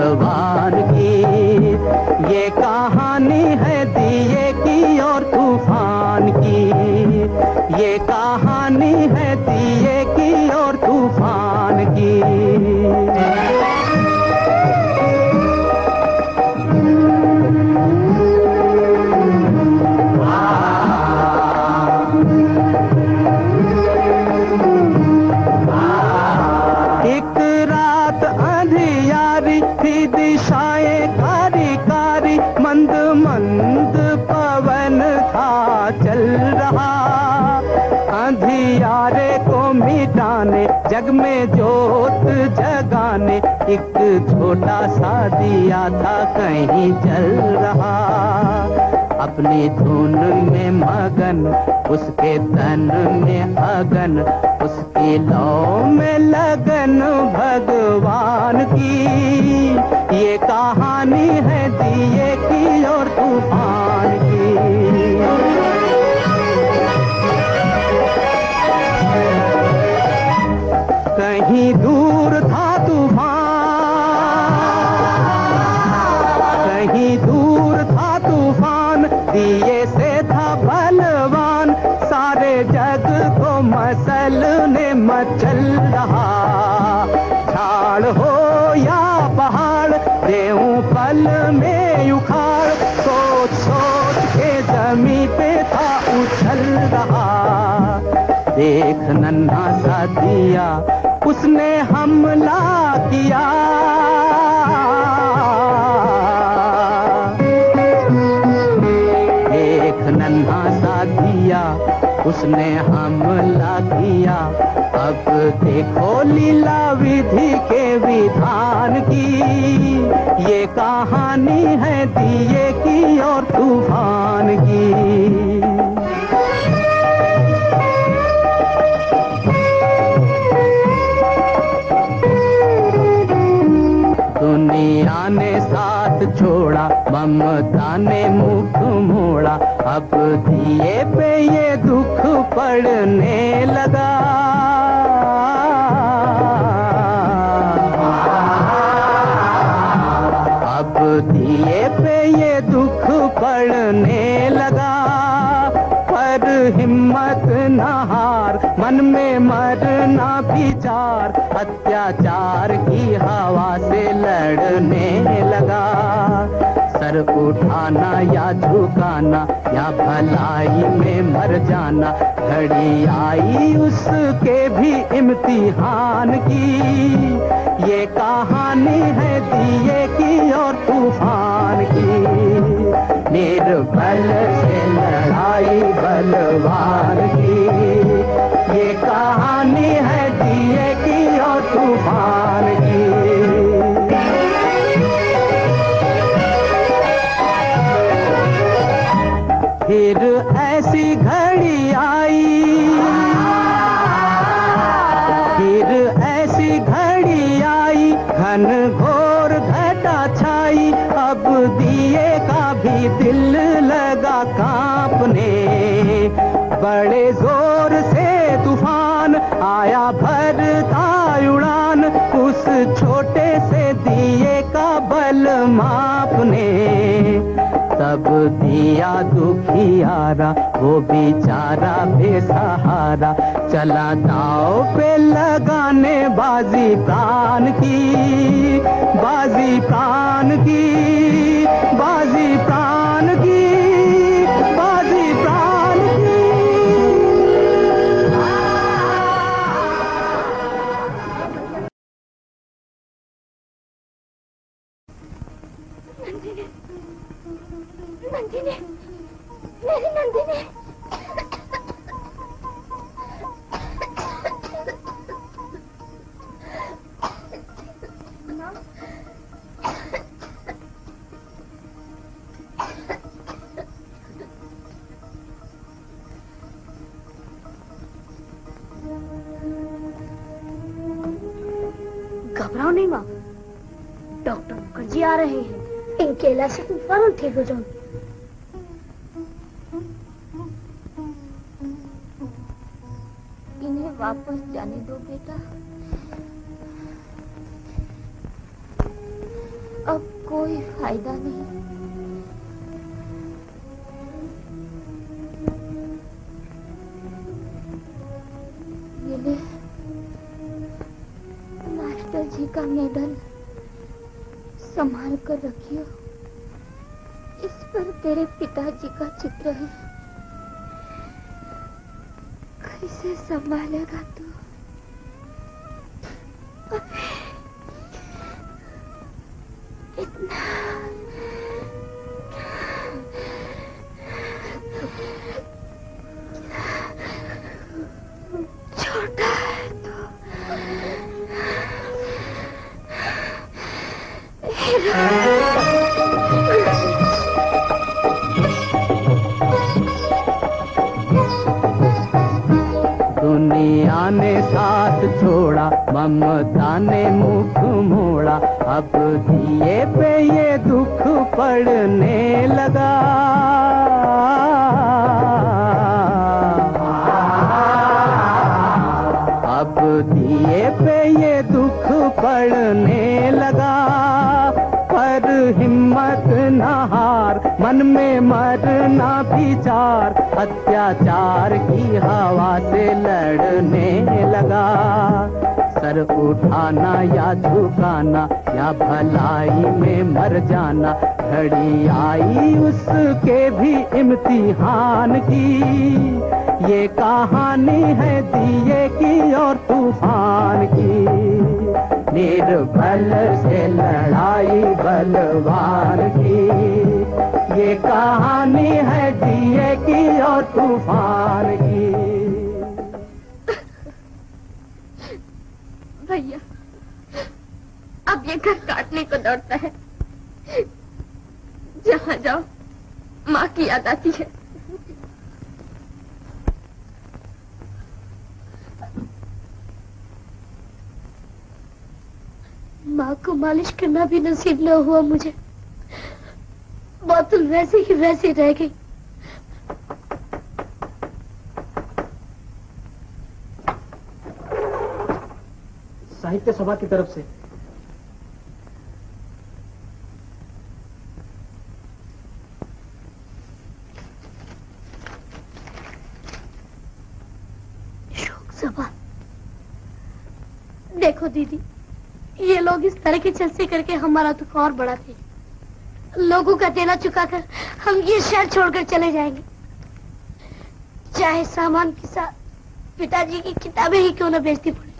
بل کی۔ یہ کہانی ہے دیے کی اور طوفان کی۔ یہ کہانی ہے دیے کی اور طوفان جگ میں جوت جگانے، ایک چھوٹا سا دیا تھا کہیں چل رہا۔ اپنی دھن میں مگن، اس کے تن میں اگن، اس کی لو میں لگن بھگوان کی۔ یہ کہانی ہے دیے کی اور طوفان کی۔ کو مسل نے مچل رہا۔ جھاڑ ہو یا پہاڑ، دیوں پل میں اکھاڑ۔ سوچ سوچ کے زمیں پہ تھا اچھل رہا۔ دیکھ ننھا سا دیا، اس نے حملہ کیا۔ ایک ننھا سا دیا، اس نے حملہ اب دیکھو لیلا ودھی کے ودھان کی۔ یہ کہانی ہے دیے کی اور طوفان کی۔ دنیا نے ساتھ چھوڑا، ممتا نے منہ موڑا۔ اب دیے پہ یہ دکھ پڑنے لگا۔ دیے پہ یہ دکھ پڑنے لگا، پر ہمت نہ ہار، من میں مرنا بیچار اتیاچار کی ہوا سے لڑنے لگا۔ سر اٹھانا یا جھکانا یا بھلائی میں مر جانا، گھڑی آئی اس کے بھی امتحان کی۔ یہ کہانی ہے دیے کی اور طوفان کی۔ نربل سے لڑائی بلوان پھر ایسی گھڑی آئی۔ پھر ایسی گھڑی آئی، گھن گھور گھٹا چھائی۔ اب دیے کا بھی دل لگا کانپنے۔ بڑے زور سے طوفان آیا بھرتا اڑان۔ اس چھوٹے سے دیے کا بل ماپنے۔ تب دیا دکھیارا وہ بیچارا بے سہارا چلا داؤ پہ لگانے بازی پران کی بازی پران کی بازی نہیں نندنی۔ گھبراؤ نہیں ماں۔ ڈاکٹر مکھرجی آ رہے ہیں۔ ان کے علاج سے تم فوراً ٹھیک ہو واپس جانے دو بیٹا۔ اب کوئی فائدہ نہیں۔ ماسٹر جی کا میڈل سنبھال کر رکھیے اس پر تیرے پتا جی کا چتر ہے۔ اسے سنبھالے گا تو۔ دنیا نے ساتھ چھوڑا ممتا نے مکھ موڑا۔ اب دیے پہ یہ دکھ پڑنے لگا۔ اب دیے پہ یہ دکھ پڑنے لگا۔ پر ہمت نہ من میں مرنا بیچار اتیاچار کی ہوا سے لڑنے لگا۔ سر اٹھانا یا جھکانا یا بھلائی میں مر جانا، گھڑی آئی اس کے بھی امتحان کی۔ یہ کہانی ہے دیے کی اور طوفان کی۔ نیر بل سے لڑائی بلوان کی۔ یہ کہانی ہے دیے کی اور طوفان کی۔ بھیا، اب یہ گھر کاٹنے کو دوڑتا ہے۔ جہاں جاؤ، ماں کی یاد آتی ہے۔ ماں کو مالش کرنا بھی نصیب نہ ہوا مجھے۔ بوتل ویسے ہی ویسے رہ گئی۔ ساہتیہ سبھا کی طرف سے۔ دیکھو دیدی یہ لوگ اس طرح کی چلسی کر کے ہمارا دکھ اور بڑا تھے لوگوں کا دینا چکا کر ہم یہ شہر چھوڑ کر چلے جائیں گے۔ چاہے سامان کے ساتھ، پتا جی کی کتابیں ہی کیوں نہ بیچتی پڑے